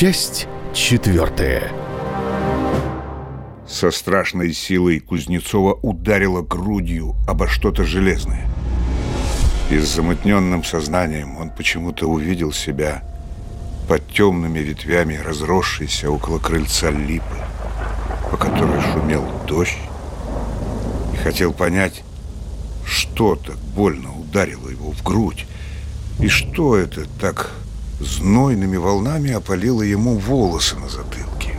Часть четвертая. Со страшной силой Кузнецова ударила грудью обо что-то железное. И с замутненным сознанием он почему-то увидел себя под темными ветвями разросшейся около крыльца липы, по которой шумел дождь, и хотел понять, что так больно ударило его в грудь, и что это так знойными волнами опалила ему волосы на затылке.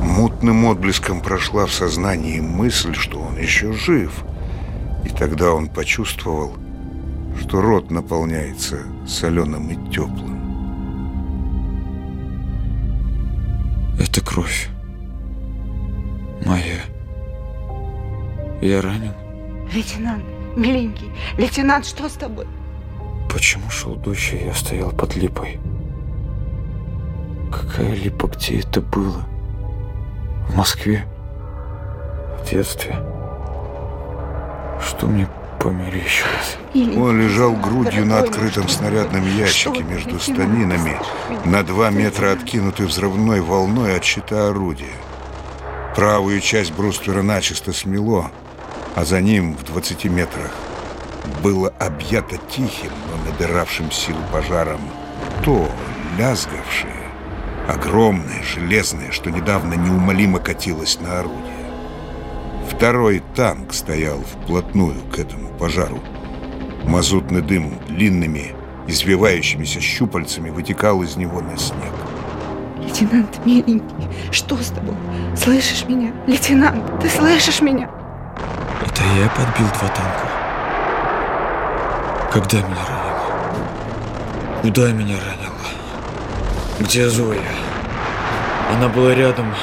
Мутным отблеском прошла в сознании мысль, что он еще жив. И тогда он почувствовал, что рот наполняется соленым и теплым. Это кровь. Моя. Я ранен. Лейтенант, миленький, лейтенант, что с тобой? почему шел дождь и я стоял под липой? Какая липа, где это было? В Москве? В детстве? Что мне померещилось? Он лежал грудью на открытом снарядном ящике между станинами, на два метра откинутый взрывной волной от щита орудия. Правую часть бруствера начисто смело, а за ним в 20 метрах – было объято тихим, но набиравшим силу пожаром, то, лязгавшее, огромное, железное, что недавно неумолимо катилось на орудие. Второй танк стоял вплотную к этому пожару. Мазутный дым длинными, извивающимися щупальцами вытекал из него на снег. Лейтенант, миленький, что с тобой? Слышишь меня? Лейтенант, ты слышишь меня? Это я подбил два танка. Когда меня ранило? Куда меня ранило? Где Зоя? Она была рядом.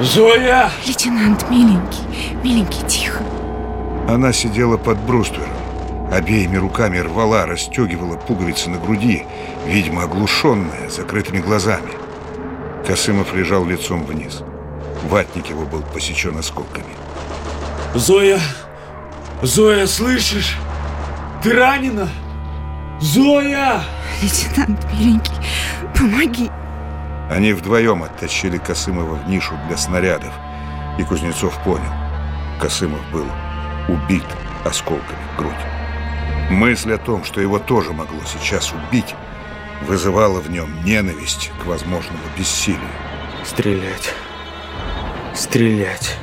Зоя! Лейтенант, миленький, миленький, тихо. Она сидела под бруствером. Обеими руками рвала, расстегивала пуговицы на груди, видимо, оглушенная, закрытыми глазами. Косымов лежал лицом вниз. Ватник его был посечен осколками. «Зоя! Зоя, слышишь?» Ты ранена! Зоя! Лейтенант миленький, помоги! Они вдвоем оттащили Косымова в нишу для снарядов, и Кузнецов понял, Косымов был убит осколками в грудь. Мысль о том, что его тоже могло сейчас убить, вызывала в нем ненависть к возможному бессилию. Стрелять. Стрелять.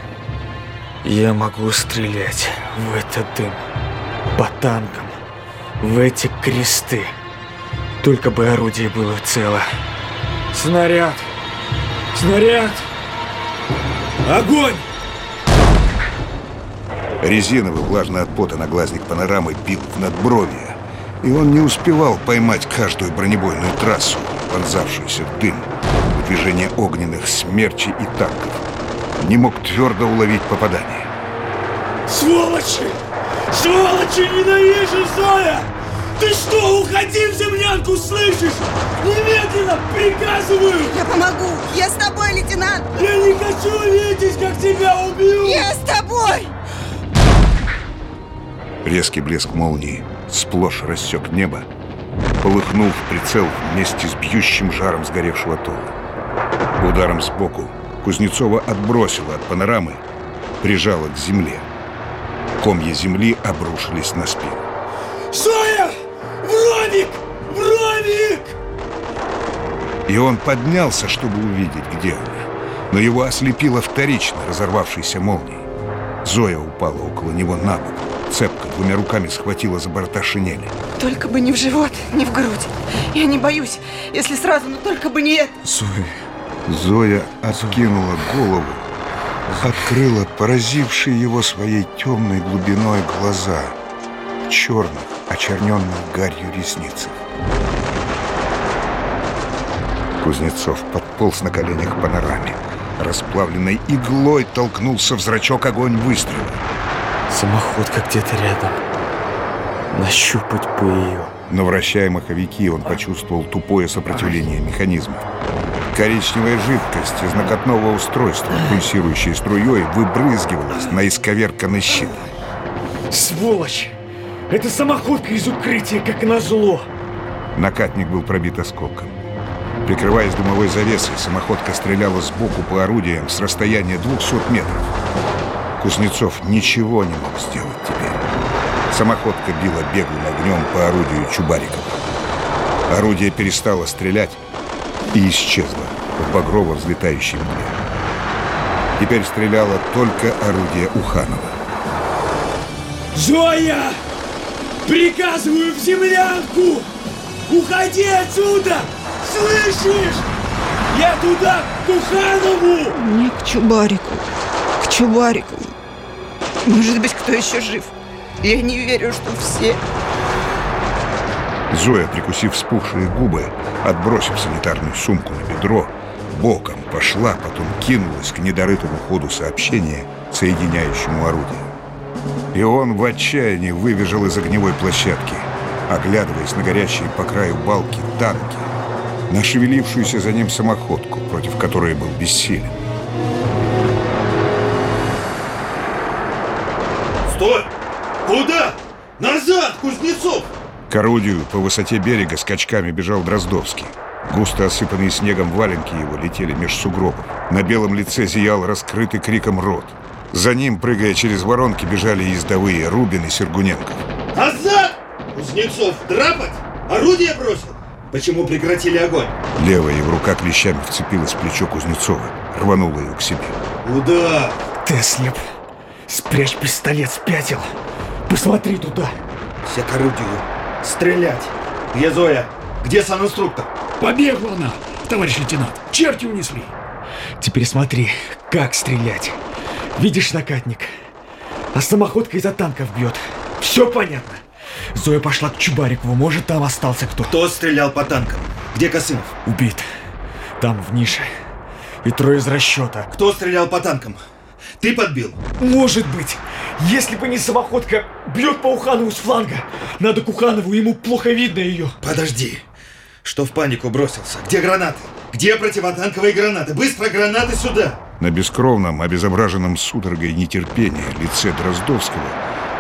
Я могу стрелять в этот дым. По танкам в эти кресты. Только бы орудие было цело. Снаряд! Снаряд! Огонь! Резиновый, влажный от пота наглазник панорамы бил в надбровье, и он не успевал поймать каждую бронебойную трассу, вонзавшуюся в дым, в движение огненных смерчей и танков. Не мог твердо уловить попадание. Сволочи! Сволочи, ненавижу, Зоя! Ты что, уходи в землянку, слышишь? Немедленно приказываю! Я помогу! Я с тобой, лейтенант! Я не хочу видеть, как тебя убью. Я с тобой! Резкий блеск молнии сплошь рассек небо, полыхнул в прицел вместе с бьющим жаром сгоревшего тола. Ударом сбоку Кузнецова отбросила от панорамы, прижала к земле. Комья земли обрушились на спину. Зоя! Бромик! Бромик! И он поднялся, чтобы увидеть, где она. Но его ослепило вторично разорвавшейся молнией. Зоя упала около него на бок. Цепка двумя руками схватила за борта шинели. Только бы не в живот, не в грудь. Я не боюсь, если сразу, но только бы не это. Зоя. Зоя откинула голову, открыла поразившие его своей темной глубиной глаза. Черных, очерненных гарью ресницах. Кузнецов подполз на коленях панораме. Расплавленной иглой толкнулся в зрачок огонь выстрела. Самоходка где-то рядом. Нащупать бы ее. Но вращая маховики, он почувствовал тупое сопротивление механизма. Коричневая жидкость из накатного устройства, пульсирующей струей, выбрызгивалась на исковерканный щит. Сволочь! Это самоходка из укрытия, как назло. Накатник был пробит осколком. Прикрываясь дымовой завесой, самоходка стреляла сбоку по орудиям с расстояния 200 метров. Кузнецов ничего не мог сделать теперь. Самоходка била беглым огнем по орудию Чубарикова. Орудие перестало стрелять и исчезло в багрово взлетающей мгле. Теперь стреляло только орудие Уханова. Зоя! Приказываю в землянку! Уходи отсюда! Слышишь? Я туда, к Туханову! Не к Чубарику. К Чубарику. Может быть, кто еще жив? Я не верю, что все... Зоя, прикусив спухшие губы, отбросив санитарную сумку на бедро, боком пошла, потом кинулась к недорытому ходу сообщения, соединяющему орудие. И он в отчаянии выбежал из огневой площадки, оглядываясь на горящие по краю балки танки, на шевелившуюся за ним самоходку, против которой был бессилен. Стой! Куда? Назад, Кузнецов! К орудию по высоте берега скачками бежал Дроздовский. Густо осыпанные снегом валенки его летели меж сугробов. На белом лице зиял раскрытый криком рот – за ним, прыгая через воронки, бежали ездовые Рубин и Сергуненко. Назад! Кузнецов, драпать! Орудие бросил! Почему прекратили огонь? Левая в рука клещами вцепилась в плечо Кузнецова, рванула ее к себе. Куда? Ты ослеп. Спрячь пистолет, спятил. Посмотри туда. Все к орудию. Стрелять. Где Зоя? Где сам инструктор? Побегла она, товарищ лейтенант. Черти унесли. Теперь смотри, как стрелять. Видишь, накатник, а самоходка из-за танков бьет. Все понятно. Зоя пошла к Чубарикову, может, там остался кто. Кто стрелял по танкам? Где Косымов? Убит. Там, в нише. И трое из расчета. Кто стрелял по танкам? Ты подбил? Может быть. Если бы не самоходка, бьет по Уханову с фланга. Надо Куханову ему плохо видно ее. Подожди. Что в панику бросился? Где гранаты? Где противотанковые гранаты? Быстро гранаты сюда! На бескровном, обезображенном судорогой нетерпения лице Дроздовского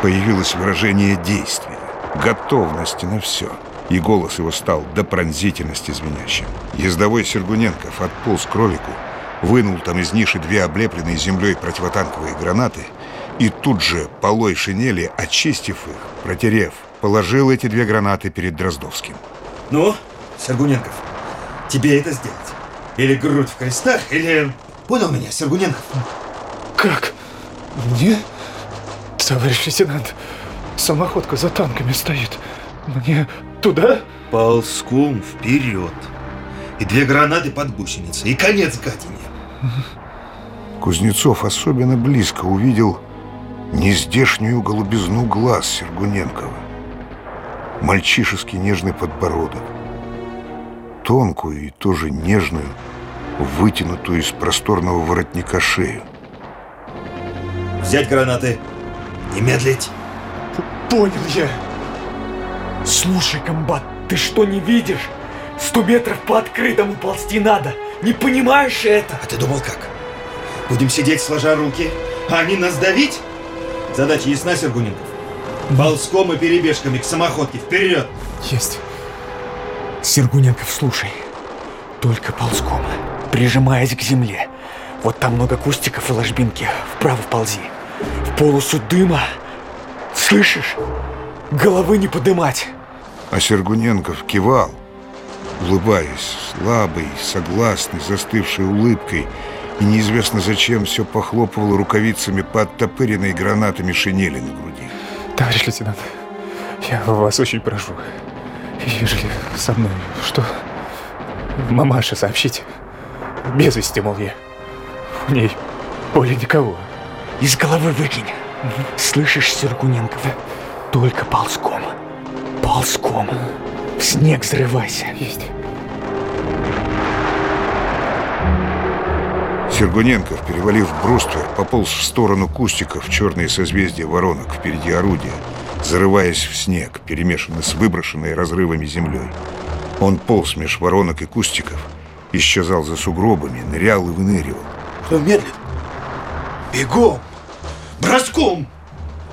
появилось выражение действия, готовности на все. И голос его стал до пронзительности звенящим. Ездовой Сергуненков отполз к кролику вынул там из ниши две облепленные землей противотанковые гранаты и тут же полой шинели, очистив их, протерев, положил эти две гранаты перед Дроздовским. «Ну, Сергуненков, тебе это сделать. Или грудь в крестах, или Понял меня, Сергуненко? Как? Мне? Товарищ лейтенант, самоходка за танками стоит. Мне туда? Ползком вперед. И две гранаты под гусеницей, и конец гадине. Кузнецов особенно близко увидел нездешнюю голубизну глаз Сергуненкова. Мальчишеский нежный подбородок, тонкую и тоже нежную, вытянутую из просторного воротника шею. «Взять гранаты! Не медлить!» «Понял я! Слушай, комбат, ты что не видишь? Сто метров по открытому ползти надо! Не понимаешь это?» «А ты думал как? Будем сидеть сложа руки, а они нас давить?» Задача ясна, Сергуненков? Ползком и перебежками к самоходке. Вперед! Есть. Сергуненков, слушай. Только ползком. Ползком прижимаясь к земле. Вот там много кустиков и ложбинки. Вправо ползи. В полосу дыма. Слышишь? Головы не подымать. А Сергуненков кивал, улыбаясь, слабый, согласный, застывшей улыбкой, и неизвестно зачем все похлопывал рукавицами по оттопыренной гранатами шинели на груди. Товарищ лейтенант, я вас очень прошу, ежели со мной что, Мамаша, сообщите. Без вести, я. У ней более никого. Из головы выкинь. Слышишь, Сергуненко? Только ползком. Ползком. В снег взрывайся. Есть. Сергуненков, перевалив бруствер, пополз в сторону кустиков черные созвездия воронок впереди орудия, зарываясь в снег, перемешанный с выброшенной разрывами землей. Он полз меж воронок и кустиков, исчезал за сугробами, нырял и выныривал. Кто медлит? Бегом! Броском!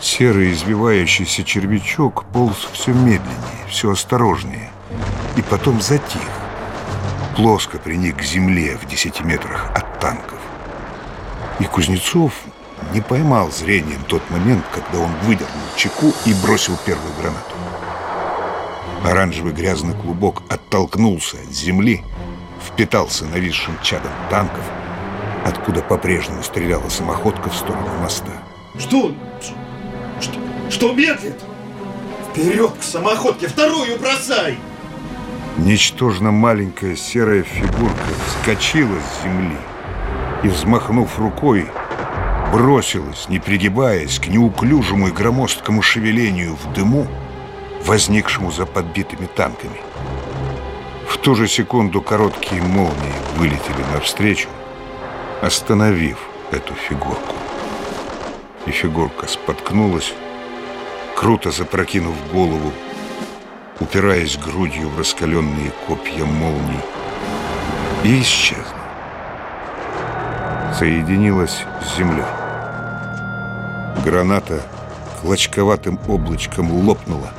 Серый извивающийся червячок полз все медленнее, все осторожнее. И потом затих. Плоско приник к земле в десяти метрах от танков. И Кузнецов не поймал зрением тот момент, когда он выдернул чеку и бросил первую гранату. Оранжевый грязный клубок оттолкнулся от земли – впитался нависшим чадом танков, откуда по-прежнему стреляла самоходка в сторону моста. Что? Что, что медлит? Вперед к самоходке, вторую бросай! Ничтожно маленькая серая фигурка вскочила с земли и, взмахнув рукой, бросилась, не пригибаясь, к неуклюжему и громоздкому шевелению в дыму, возникшему за подбитыми танками – в ту же секунду короткие молнии вылетели навстречу, остановив эту фигурку. И фигурка споткнулась, круто запрокинув голову, упираясь грудью в раскаленные копья молний, и исчезла. Соединилась с землей. Граната клочковатым облачком лопнула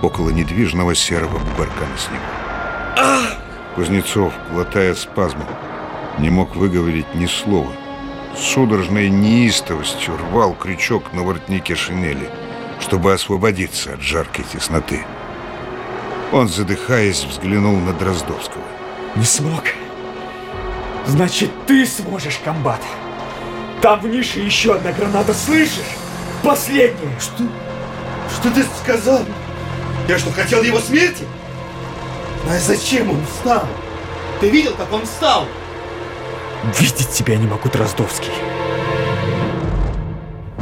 около недвижного серого бугорка на снегу. Кузнецов, глотая спазмом, не мог выговорить ни слова. Судорожной неистовостью рвал крючок на воротнике шинели, чтобы освободиться от жаркой тесноты. Он, задыхаясь, взглянул на Дроздовского. Не смог. Значит, ты сможешь, комбат. Там в нише еще одна граната, слышишь? Последняя. Что? Что ты сказал? Я что, хотел его смерти? А зачем он встал? Ты видел, как он встал? Видеть тебя не могу, Дроздовский.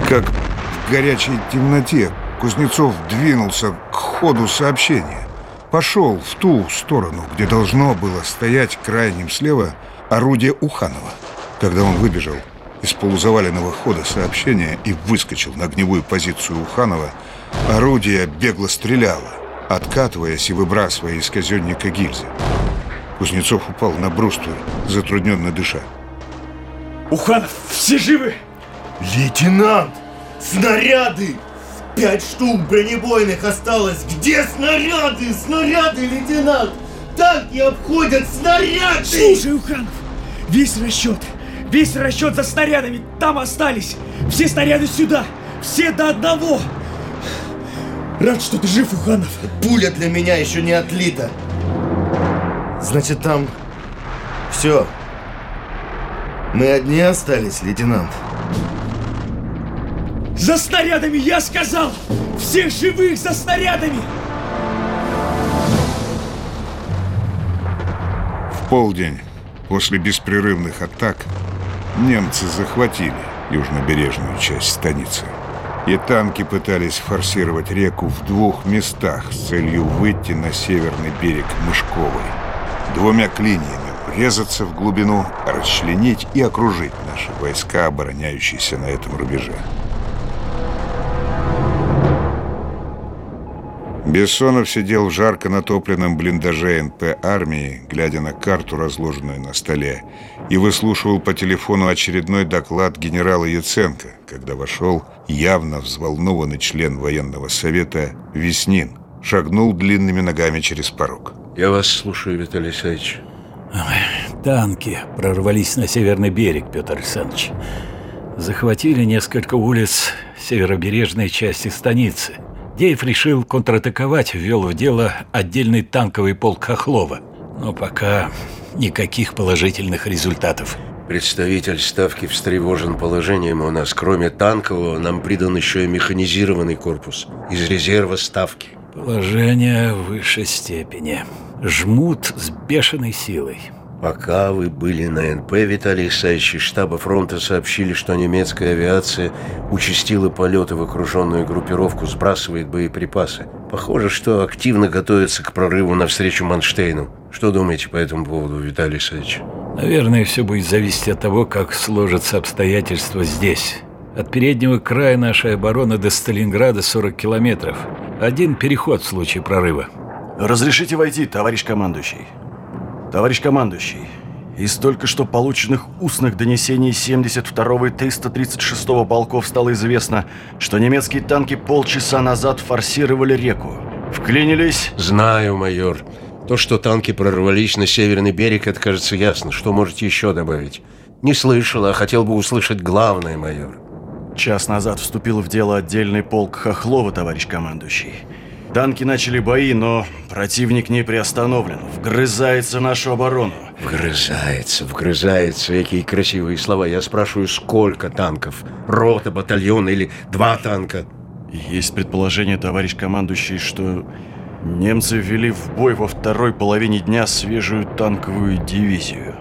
Как в горячей темноте Кузнецов двинулся к ходу сообщения. Пошел в ту сторону, где должно было стоять крайним слева орудие Уханова. Когда он выбежал из полузаваленного хода сообщения и выскочил на огневую позицию Уханова, орудие бегло стреляло. Откатываясь и выбрасывая из казённика гильзы. Кузнецов упал на брусту, затрудненно дыша. Уханов, все живы? Лейтенант, снаряды! Пять штук бронебойных осталось. Где снаряды? Снаряды, лейтенант! Танки обходят снаряды! Слушай, Уханов, весь расчет, весь расчет за снарядами там остались. Все снаряды сюда, все до одного. Рад, что ты жив, Уханов. Пуля для меня еще не отлита. Значит, там все. Мы одни остались, лейтенант. За снарядами, я сказал! Всех живых за снарядами! В полдень, после беспрерывных атак, немцы захватили южнобережную часть станицы. И танки пытались форсировать реку в двух местах с целью выйти на северный берег Мышковой. Двумя клиньями врезаться в глубину, расчленить и окружить наши войска, обороняющиеся на этом рубеже. Бессонов сидел в жарко натопленном блиндаже НП армии, глядя на карту, разложенную на столе, и выслушивал по телефону очередной доклад генерала Яценко, когда вошел явно взволнованный член военного совета Веснин, шагнул длинными ногами через порог. «Я вас слушаю, Виталий Александрович». «Танки прорвались на северный берег, Петр Александрович. Захватили несколько улиц северобережной части станицы». Авдеев решил контратаковать, ввел в дело отдельный танковый полк Хохлова. Но пока никаких положительных результатов. Представитель Ставки встревожен положением у нас. Кроме танкового, нам придан еще и механизированный корпус из резерва Ставки. Положение в высшей степени. Жмут с бешеной силой. Пока вы были на НП, Виталий Исаевич из штаба фронта сообщили, что немецкая авиация участила полеты в окруженную группировку, сбрасывает боеприпасы. Похоже, что активно готовится к прорыву навстречу Манштейну. Что думаете по этому поводу, Виталий Исаевич? Наверное, все будет зависеть от того, как сложатся обстоятельства здесь. От переднего края нашей обороны до Сталинграда 40 километров. Один переход в случае прорыва. Разрешите войти, товарищ командующий. Товарищ командующий, из только что полученных устных донесений 72-го и 336-го полков стало известно, что немецкие танки полчаса назад форсировали реку. Вклинились... Знаю, майор. То, что танки прорвались на северный берег, это кажется ясно. Что можете еще добавить? Не слышал, а хотел бы услышать главное, майор. Час назад вступил в дело отдельный полк Хохлова, товарищ командующий. Танки начали бои, но противник не приостановлен. Вгрызается нашу оборону. Вгрызается, вгрызается. Какие красивые слова. Я спрашиваю, сколько танков? Рота, батальон или два танка? Есть предположение, товарищ командующий, что немцы ввели в бой во второй половине дня свежую танковую дивизию.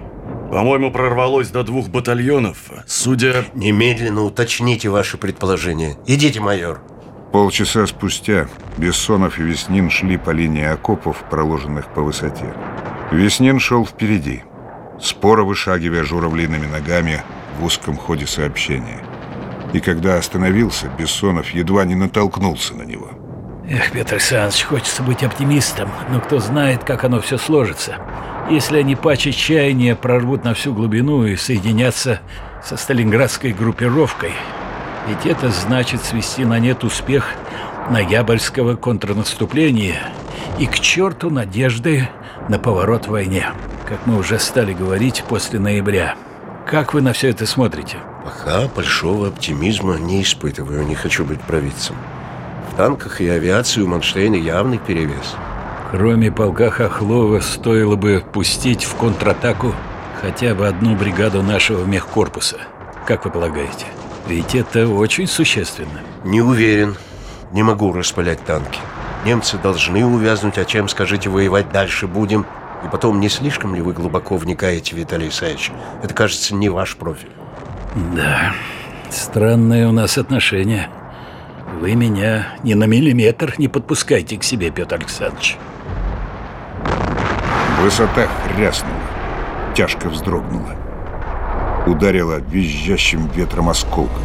По-моему, прорвалось до двух батальонов. Судя... Немедленно уточните ваше предположение. Идите, майор. Полчаса спустя Бессонов и Веснин шли по линии окопов, проложенных по высоте. Веснин шел впереди, споро вышагивая журавлиными ногами в узком ходе сообщения. И когда остановился, Бессонов едва не натолкнулся на него. Эх, Петр Александрович, хочется быть оптимистом, но кто знает, как оно все сложится. Если они паче чаяния прорвут на всю глубину и соединятся со сталинградской группировкой, ведь это значит свести на нет успех ноябрьского контрнаступления и к черту надежды на поворот в войне, как мы уже стали говорить после ноября. Как вы на все это смотрите? Пока большого оптимизма не испытываю, не хочу быть провидцем. В танках и авиации у Манштейна явный перевес. Кроме полка Хохлова стоило бы пустить в контратаку хотя бы одну бригаду нашего мехкорпуса. Как вы полагаете? Ведь это очень существенно. Не уверен. Не могу распылять танки. Немцы должны увязнуть, а чем, скажите, воевать дальше будем? И потом, не слишком ли вы глубоко вникаете, Виталий Исаевич? Это, кажется, не ваш профиль. Да, Странное у нас отношение. Вы меня ни на миллиметр не подпускайте к себе, Петр Александрович. Высота хряснула, тяжко вздрогнула ударило визжащим ветром осколков.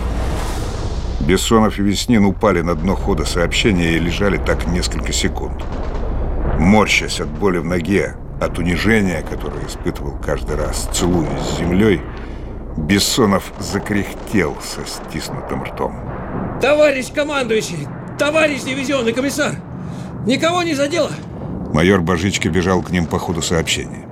Бессонов и Веснин упали на дно хода сообщения и лежали так несколько секунд. Морщась от боли в ноге, от унижения, которое испытывал каждый раз, целуясь с землей, Бессонов закряхтел со стиснутым ртом. Товарищ командующий! Товарищ дивизионный комиссар! Никого не задело! Майор Божичко бежал к ним по ходу сообщения.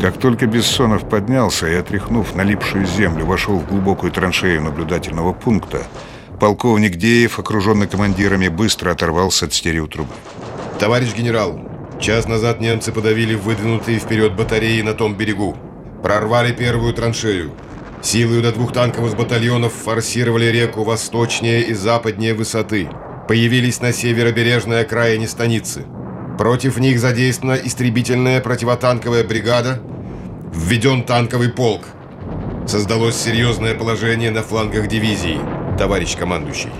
Как только Бессонов поднялся и, отряхнув налипшую землю, вошел в глубокую траншею наблюдательного пункта, полковник Деев, окруженный командирами, быстро оторвался от стереотрубы. «Товарищ генерал, час назад немцы подавили выдвинутые вперед батареи на том берегу. Прорвали первую траншею. Силою до двух танковых батальонов форсировали реку восточнее и западнее высоты. Появились на северобережной окраине станицы». Против них задействована истребительная противотанковая бригада, введен танковый полк. Создалось серьезное положение на флангах дивизии, товарищ командующий.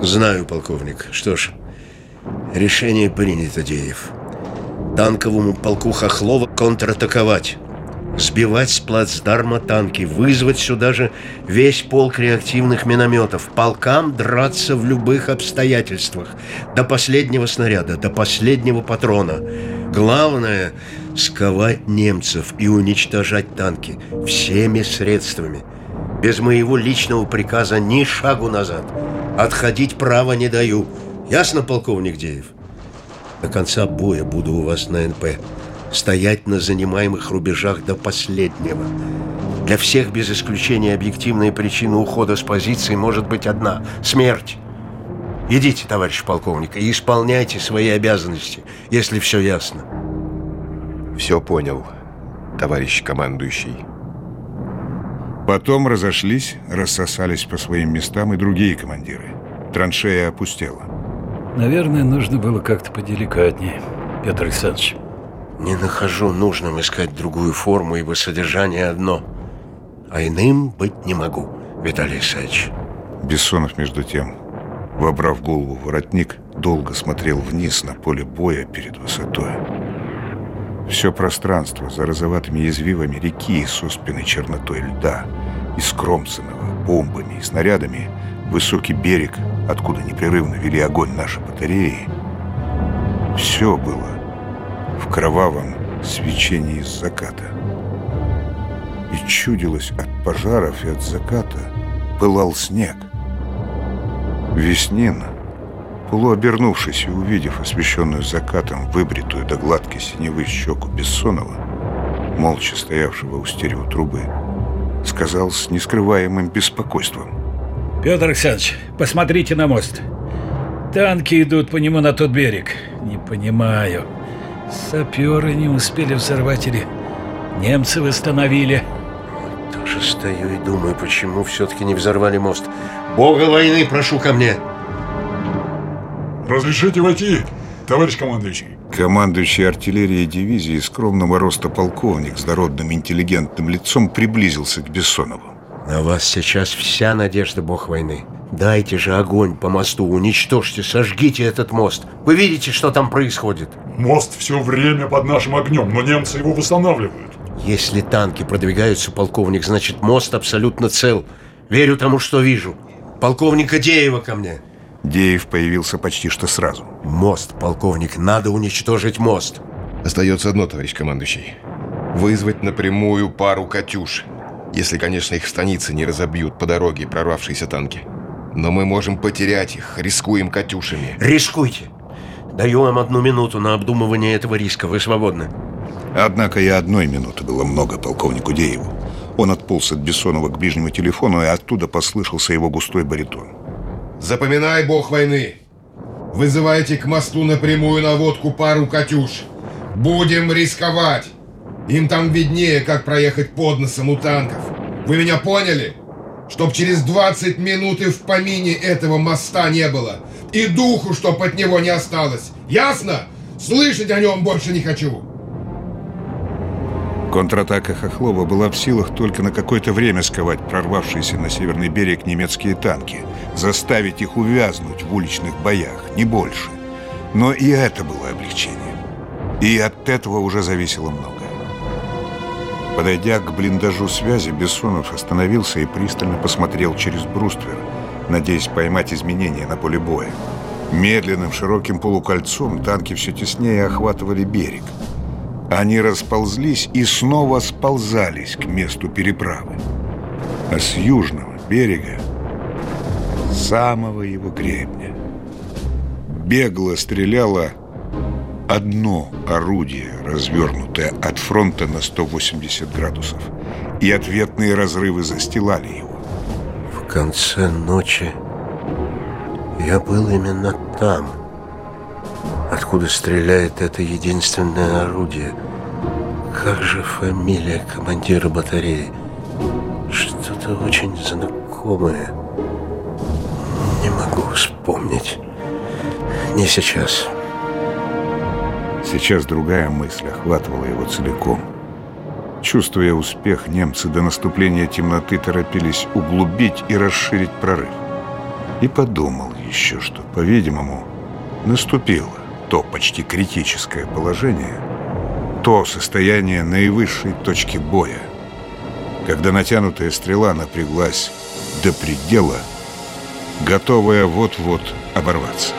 Знаю, полковник. Что ж, решение принято, Деев. Танковому полку Хохлова контратаковать сбивать с плацдарма танки, вызвать сюда же весь полк реактивных минометов, полкам драться в любых обстоятельствах, до последнего снаряда, до последнего патрона. Главное – сковать немцев и уничтожать танки всеми средствами. Без моего личного приказа ни шагу назад. Отходить права не даю. Ясно, полковник Деев? До конца боя буду у вас на НП стоять на занимаемых рубежах до последнего. Для всех без исключения объективная причина ухода с позиции может быть одна – смерть. Идите, товарищ полковник, и исполняйте свои обязанности, если все ясно. Все понял, товарищ командующий. Потом разошлись, рассосались по своим местам и другие командиры. Траншея опустела. Наверное, нужно было как-то поделикатнее, Петр Александрович. Не нахожу нужным искать другую форму, ибо содержание одно. А иным быть не могу, Виталий Исаевич. Бессонов, между тем, вобрав голову воротник, долго смотрел вниз на поле боя перед высотой. Все пространство за розоватыми извивами реки и успенной чернотой льда, искромсанного бомбами и снарядами, высокий берег, откуда непрерывно вели огонь наши батареи, все было в кровавом свечении заката. И чудилось от пожаров и от заката пылал снег. Веснин, полуобернувшись и увидев освещенную закатом выбритую до гладкой синевы щеку Бессонова, молча стоявшего у стерео трубы, сказал с нескрываемым беспокойством. «Петр Александрович, посмотрите на мост. Танки идут по нему на тот берег. Не понимаю». Саперы не успели взорвать или немцы восстановили. Тоже стою и думаю, почему все-таки не взорвали мост. Бога войны прошу ко мне. Разрешите войти, товарищ командующий. Командующий артиллерией дивизии скромного роста полковник с дородным интеллигентным лицом приблизился к Бессонову. На вас сейчас вся надежда бог войны. Дайте же огонь по мосту, уничтожьте, сожгите этот мост. Вы видите, что там происходит? Мост все время под нашим огнем, но немцы его восстанавливают. Если танки продвигаются, полковник, значит мост абсолютно цел. Верю тому, что вижу. Полковника Деева ко мне. Деев появился почти что сразу. Мост, полковник, надо уничтожить мост. Остается одно, товарищ командующий. Вызвать напрямую пару «Катюш». Если, конечно, их в станице не разобьют по дороге прорвавшиеся танки. Но мы можем потерять их, рискуем «Катюшами». Рискуйте. Даю вам одну минуту на обдумывание этого риска. Вы свободны. Однако и одной минуты было много полковнику Дееву. Он отполз от Бессонова к ближнему телефону, и оттуда послышался его густой баритон. «Запоминай, бог войны! Вызывайте к мосту напрямую наводку пару «Катюш». Будем рисковать! Им там виднее, как проехать под носом у танков. Вы меня поняли?» чтоб через 20 минут и в помине этого моста не было, и духу, что под него не осталось. Ясно? Слышать о нем больше не хочу. Контратака Хохлова была в силах только на какое-то время сковать прорвавшиеся на северный берег немецкие танки, заставить их увязнуть в уличных боях, не больше. Но и это было облегчение. И от этого уже зависело многое. Подойдя к блиндажу связи, Бессонов остановился и пристально посмотрел через бруствер, надеясь поймать изменения на поле боя. Медленным широким полукольцом танки все теснее охватывали берег. Они расползлись и снова сползались к месту переправы. А с южного берега, самого его гребня, бегло стреляла одно орудие, развернутое от фронта на 180 градусов, и ответные разрывы застилали его. В конце ночи я был именно там, откуда стреляет это единственное орудие. Как же фамилия командира батареи? Что-то очень знакомое. Не могу вспомнить. Не сейчас. Сейчас другая мысль охватывала его целиком. Чувствуя успех, немцы до наступления темноты торопились углубить и расширить прорыв. И подумал еще, что, по-видимому, наступило то почти критическое положение, то состояние наивысшей точки боя, когда натянутая стрела напряглась до предела, готовая вот-вот оборваться.